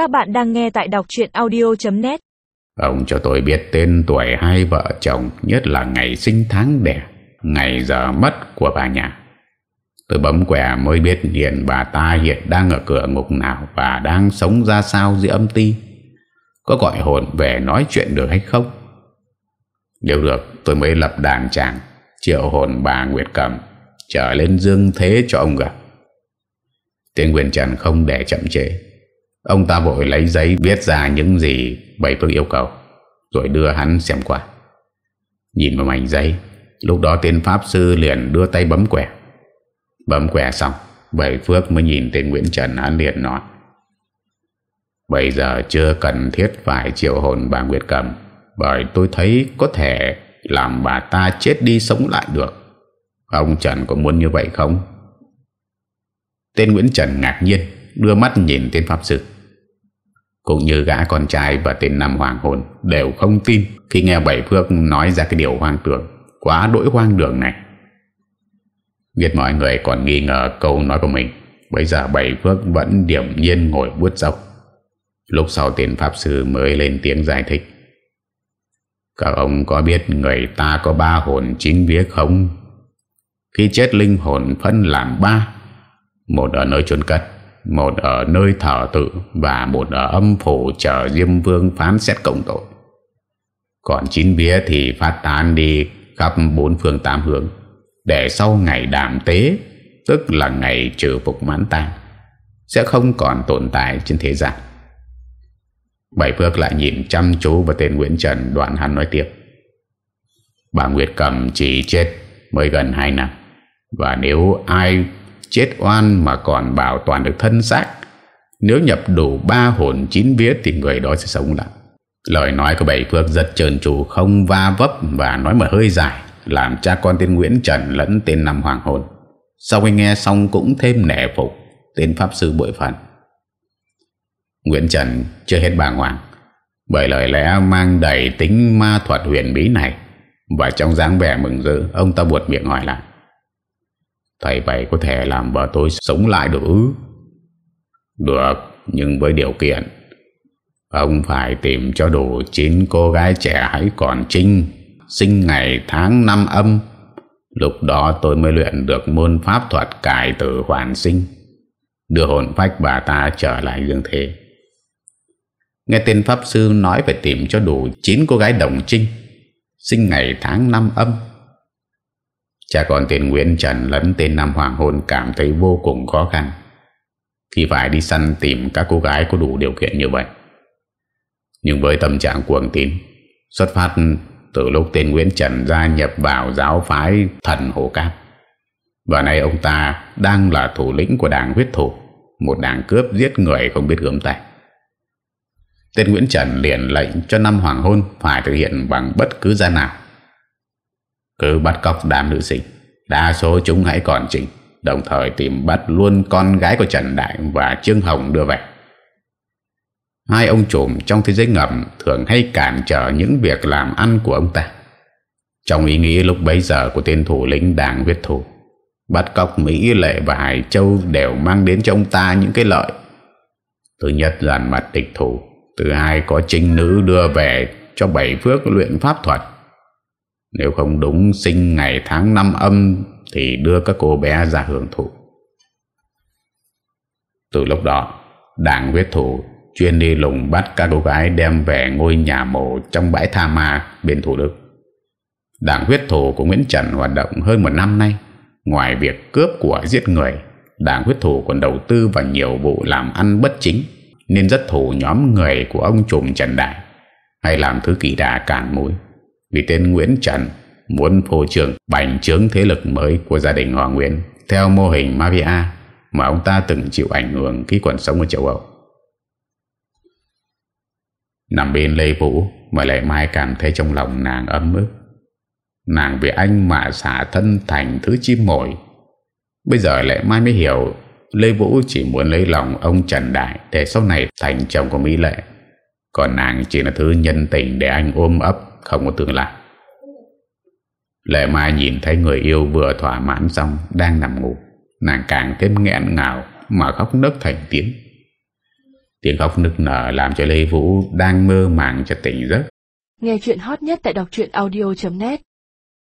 Các bạn đang nghe tại đọc chuyện audio.net Ông cho tôi biết tên tuổi hai vợ chồng, Nhất là ngày sinh tháng đẻ, Ngày giờ mất của bà nhà. Tôi bấm quẻ mới biết hiện bà ta hiện đang ở cửa ngục nào Và đang sống ra sao dưới âm ti. Có gọi hồn về nói chuyện được hay không? Nếu được, tôi mới lập đàn tràng Triệu hồn bà Nguyệt Cầm Trở lên dương thế cho ông gặp tiên quyền Trần không để chậm chế Ông ta vội lấy giấy viết ra những gì Bảy Phước yêu cầu, Rồi đưa hắn xem qua. Nhìn vào mảnh giấy, Lúc đó tên Pháp Sư liền đưa tay bấm quẻ. Bấm quẻ xong, Bảy Phước mới nhìn tên Nguyễn Trần Hắn liền nói, Bây giờ chưa cần thiết phải triệu hồn bà Nguyệt Cầm Bởi tôi thấy có thể làm bà ta chết đi sống lại được. Ông Trần có muốn như vậy không? Tên Nguyễn Trần ngạc nhiên, Đưa mắt nhìn tên Pháp Sư. Cũng như gã con trai và tên Nam Hoàng Hồn Đều không tin Khi nghe Bảy Phước nói ra cái điều hoang tưởng. Quá đỗi hoang đường này. Biết mọi người còn nghi ngờ câu nói của mình, Bây giờ Bảy Phước vẫn điểm nhiên ngồi buốt dốc. Lúc sau tên Pháp Sư mới lên tiếng giải thích. Các ông có biết người ta có ba hồn chín vía không? Khi chết linh hồn phân làm ba, Một ở nơi chôn cất một ở nơi thờ tự Và một ở âm phủ chờ Diêm Vương phán xét cộng tội. Còn chín bia thì phát tán đi khắp bốn phương tám hướng, Để sau ngày đàm tế, Tức là ngày trừ phục mãn tang, Sẽ không còn tồn tại trên thế gian. Bảy Phước lại nhìn chăm chú vào tên Nguyễn Trần đoạn hắn nói tiếp. Bà Nguyệt Cầm chỉ chết mới gần 2 năm, Và nếu ai chết oan mà còn bảo toàn được thân xác. Nếu nhập đủ ba hồn chín vía thì người đó sẽ sống lại. Lời nói của Bảy Phước rất trơn tru, không va vấp và nói mà hơi dài, Làm cha con tên Nguyễn Trần lẫn tên Nam Hoàng hồn Sau khi nghe xong cũng thêm nể phục, Tên Pháp Sư bội phận. Nguyễn Trần chưa hết bàng hoàng, Bởi lời lẽ mang đầy tính ma thuật huyền bí này. Và trong dáng vẻ mừng rỡ, Ông ta buột miệng hỏi lại. Thầy vậy có thể làm vợ tôi sống lại được ư? Được, Nhưng với điều kiện. Ông phải tìm cho đủ 9 cô gái trẻ hãy còn trinh, Sinh ngày tháng năm âm. Lúc đó tôi mới luyện được môn pháp thuật cải tử hoàn sinh. Đưa hồn phách bà ta trở lại dương thế. Nghe tên Pháp Sư nói phải tìm cho đủ 9 cô gái đồng trinh, Sinh ngày tháng năm âm. Cha con tên Nguyễn Trần lẫn tên Nam Hoàng Hôn cảm thấy vô cùng khó khăn. Khi phải đi săn tìm các cô gái có đủ điều kiện như vậy. Nhưng với tâm trạng cuồng tín, Xuất phát từ lúc tên Nguyễn Trần gia nhập vào giáo phái thần Hồ Cáp Và nay ông ta đang là thủ lĩnh của đảng huyết thủ, Một đảng cướp giết người không biết gớm tay Tên Nguyễn Trần liền lệnh cho năm hoàng hôn phải thực hiện bằng bất cứ gian nào. Cứ bắt cóc đám nữ sinh, đa số chúng hãy còn trình, đồng thời tìm bắt luôn con gái của Trần Đại và Trương Hồng đưa về. Hai ông trùm trong thế giới ngầm thường hay cản trở những việc làm ăn của ông ta. Trong ý nghĩ lúc bấy giờ của tên thủ lĩnh đảng huyết thủ, bắt cóc Mỹ Lệ và Hải Châu đều mang đến cho ông ta những cái lợi. Thứ nhất dàn mặt địch thủ Thứ hai có trinh nữ đưa về cho bảy phước luyện pháp thuật. Nếu không đúng sinh ngày tháng năm âm thì đưa các cô bé ra hưởng thụ. Từ lúc đó, đảng huyết thủ chuyên đi lùng bắt các cô gái đem về ngôi nhà mộ trong bãi tha ma bên Thủ Đức. Đảng huyết thủ của Nguyễn Trần hoạt động hơn một năm nay. Ngoài việc cướp của giết người, đảng huyết thủ còn đầu tư vào nhiều vụ làm ăn bất chính nên rất thủ nhóm người của ông trùm Trần Đại hay làm thứ kỳ đà cản mũi vì tên Nguyễn Trần, muốn phô trường bành trướng thế lực mới của gia đình Hoàng Nguyễn theo mô hình mafia, mà ông ta từng chịu ảnh hưởng khi còn sống ở châu Âu. Nằm bên Lê Vũ, mà lại mai cảm thấy trong lòng nàng ấm ức. Nàng vì anh mà xả thân thành thứ chim mồi. Bây giờ lại mai mới hiểu, Lê Vũ chỉ muốn lấy lòng ông Trần Đại để sau này thành chồng của Mỹ Lệ. Còn nàng chỉ là thứ nhân tình để anh ôm ấp không có tương lai. Lệ Mai nhìn thấy người yêu vừa thỏa mãn xong đang nằm ngủ. Nàng càng thêm nghẹn ngào mà khóc nức thành tiếng. Tiếng khóc nức nở làm cho Lê Vũ đang mơ màng cho tỉnh giấc. Nghe chuyện hot nhất tại đọc audio.net